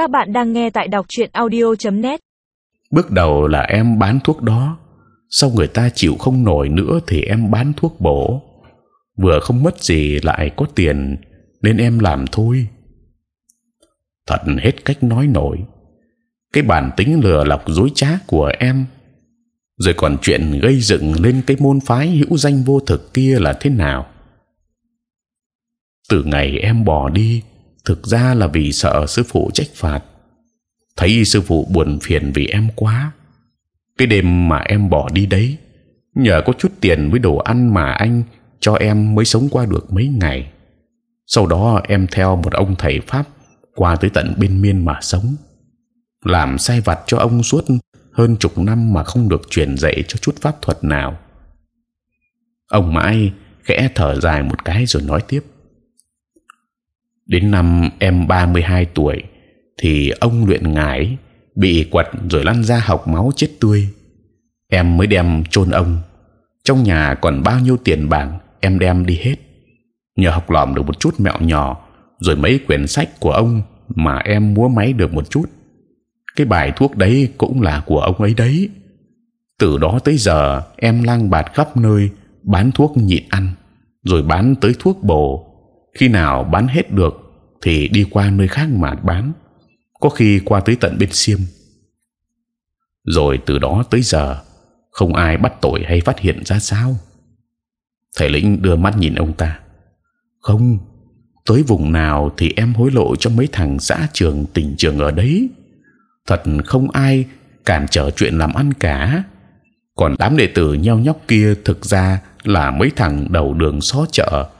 Các bạn đang nghe tại đọc truyện audio.net. Bước đầu là em bán thuốc đó, sau người ta chịu không nổi nữa thì em bán thuốc bổ. Vừa không mất gì lại có tiền nên em làm thôi. Thật hết cách nói nổi. Cái bản tính lừa lọc dối trá của em, rồi còn chuyện gây dựng lên cái môn phái hữu danh vô thực kia là thế nào? Từ ngày em bỏ đi, thực ra là vì sợ sư phụ trách phạt. Thấy sư phụ buồn phiền vì em quá. Cái đêm mà em bỏ đi đấy, nhờ có chút tiền với đồ ăn mà anh cho em mới sống qua được mấy ngày. Sau đó em theo một ông thầy pháp qua tới tận bên miên mà sống, làm sai vặt cho ông suốt hơn chục năm mà không được truyền dạy cho chút pháp thuật nào. Ông mãi khẽ thở dài một cái rồi nói tiếp đến năm em 32 tuổi, thì ông luyện ngải, bị quật rồi lăn ra học máu chết tươi. Em mới đem chôn ông. Trong nhà còn bao nhiêu tiền bạc, em đem đi hết. Nhờ học lỏm được một chút mẹo nhỏ, rồi mấy quyển sách của ông mà em múa máy được một chút. Cái bài thuốc đấy cũng là của ông ấy đấy. Từ đó tới giờ, em lang bạt khắp nơi, bán thuốc nhịn ăn, rồi bán tới thuốc bổ khi nào bán hết được thì đi qua nơi khác mà bán. Có khi qua tới tận bên xiêm. Rồi từ đó tới giờ, không ai bắt tội hay phát hiện ra sao. Thầy lĩnh đưa mắt nhìn ông ta. Không, tới vùng nào thì em hối lộ cho mấy thằng xã trường, tỉnh trường ở đấy. Thật không ai cản trở chuyện làm ăn cả. Còn đám đệ tử nheo nhóc kia thực ra là mấy thằng đầu đường xó chợ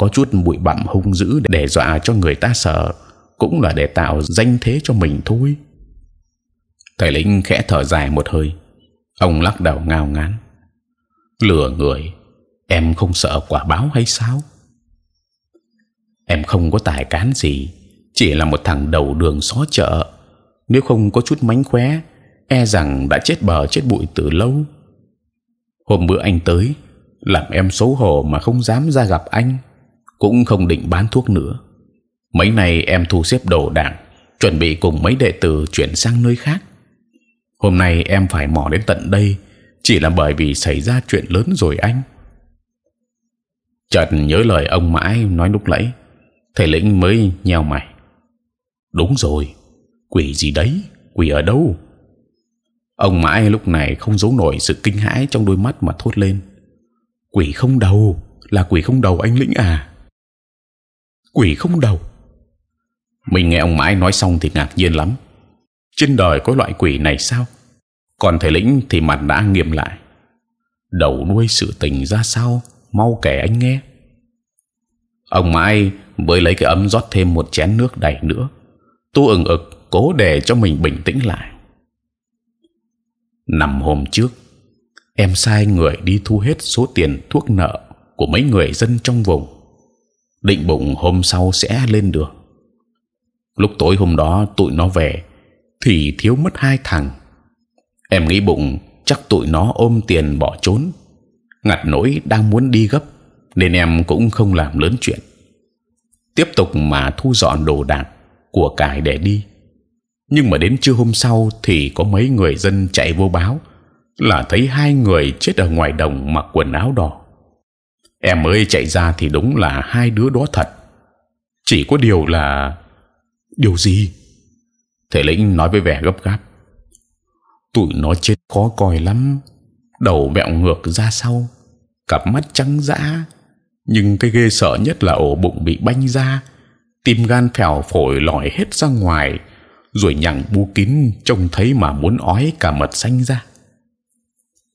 có chút bụi bặm hung dữ để dọa cho người ta sợ, cũng là để tạo danh thế cho mình thôi. Thầy lĩnh khẽ thở dài một hơi. Ông lắc đầu ngao ngán. Lừa người, em không sợ quả báo hay sao? Em không có tài cán gì, chỉ là một thằng đầu đường xó chợ. Nếu không có chút mánh khóe e rằng đã chết bờ chết bụi từ lâu. Hôm bữa anh tới, làm em xấu hổ mà không dám ra gặp anh cũng không định bán thuốc nữa. Mấy này em thu xếp đồ đạc, chuẩn bị cùng mấy đệ tử chuyển sang nơi khác. Hôm nay em phải mò đến tận đây, chỉ là bởi vì xảy ra chuyện lớn rồi anh. Chợt nhớ lời ông mãi nói lúc nãy, thầy lĩnh mới nheo mày. Đúng rồi, quỷ gì đấy, quỷ ở đâu? Ông mãi lúc này không giấu nổi sự kinh hãi trong đôi mắt mà thốt lên. Quỷ không đầu, là quỷ không đầu anh lĩnh à? Quỷ không đầu. Mình nghe ông mãi nói xong thì ngạc nhiên lắm. Trên đời có loại quỷ này sao? Còn thầy lĩnh thì mặt đã nghiêm lại. Đầu nuôi sự tình ra sao? Mau kể anh nghe. Ông mãi mới lấy cái ấm rót thêm một chén nước đầy nữa. Tu ừng ực, cố để cho mình bình tĩnh lại. Nằm hôm trước, em sai người đi thu hết số tiền thuốc nợ của mấy người dân trong vùng định bụng hôm sau sẽ lên đường. Lúc tối hôm đó tụi nó về, thì thiếu mất hai thằng. Em nghĩ bụng chắc tụi nó ôm tiền bỏ trốn. Ngặt nỗi đang muốn đi gấp, nên em cũng không làm lớn chuyện. Tiếp tục mà thu dọn đồ đạc của cải để đi. Nhưng mà đến trưa hôm sau thì có mấy người dân chạy vô báo, là thấy hai người chết ở ngoài đồng mặc quần áo đỏ em mới chạy ra thì đúng là hai đứa đó thật. Chỉ có điều là, điều gì? Thể lĩnh nói với vẻ gấp gáp. Tụi nó chết khó coi lắm. Đầu vẹo ngược ra sau, cặp mắt trắng dã. Nhưng cái ghê sợ nhất là ổ bụng bị banh ra. Tim gan phèo phổi lòi hết ra ngoài, rồi nhằng bu kín trông thấy mà muốn ói cả mật xanh ra.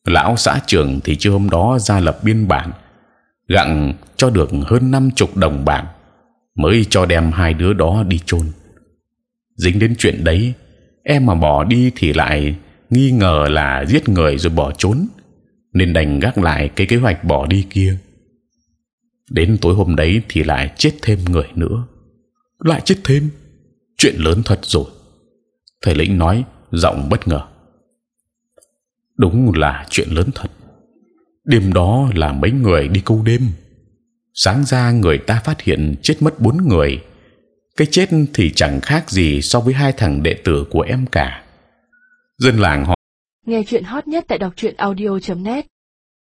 Lão xã trưởng thì chưa hôm đó ra lập biên bản gặng cho được hơn năm chục đồng bạc mới cho đem hai đứa đó đi chôn. Dính đến chuyện đấy, em mà bỏ đi thì lại nghi ngờ là giết người rồi bỏ trốn, nên đành gác lại cái kế hoạch bỏ đi kia. Đến tối hôm đấy thì lại chết thêm người nữa. Lại chết thêm? Chuyện lớn thật rồi. Thầy lĩnh nói, giọng bất ngờ. Đúng là chuyện lớn thật đêm đó là mấy người đi câu đêm. Sáng ra người ta phát hiện chết mất bốn người. Cái chết thì chẳng khác gì so với hai thằng đệ tử của em cả. Dân làng họ nghe chuyện hot nhất tại đọc truyện audio .net.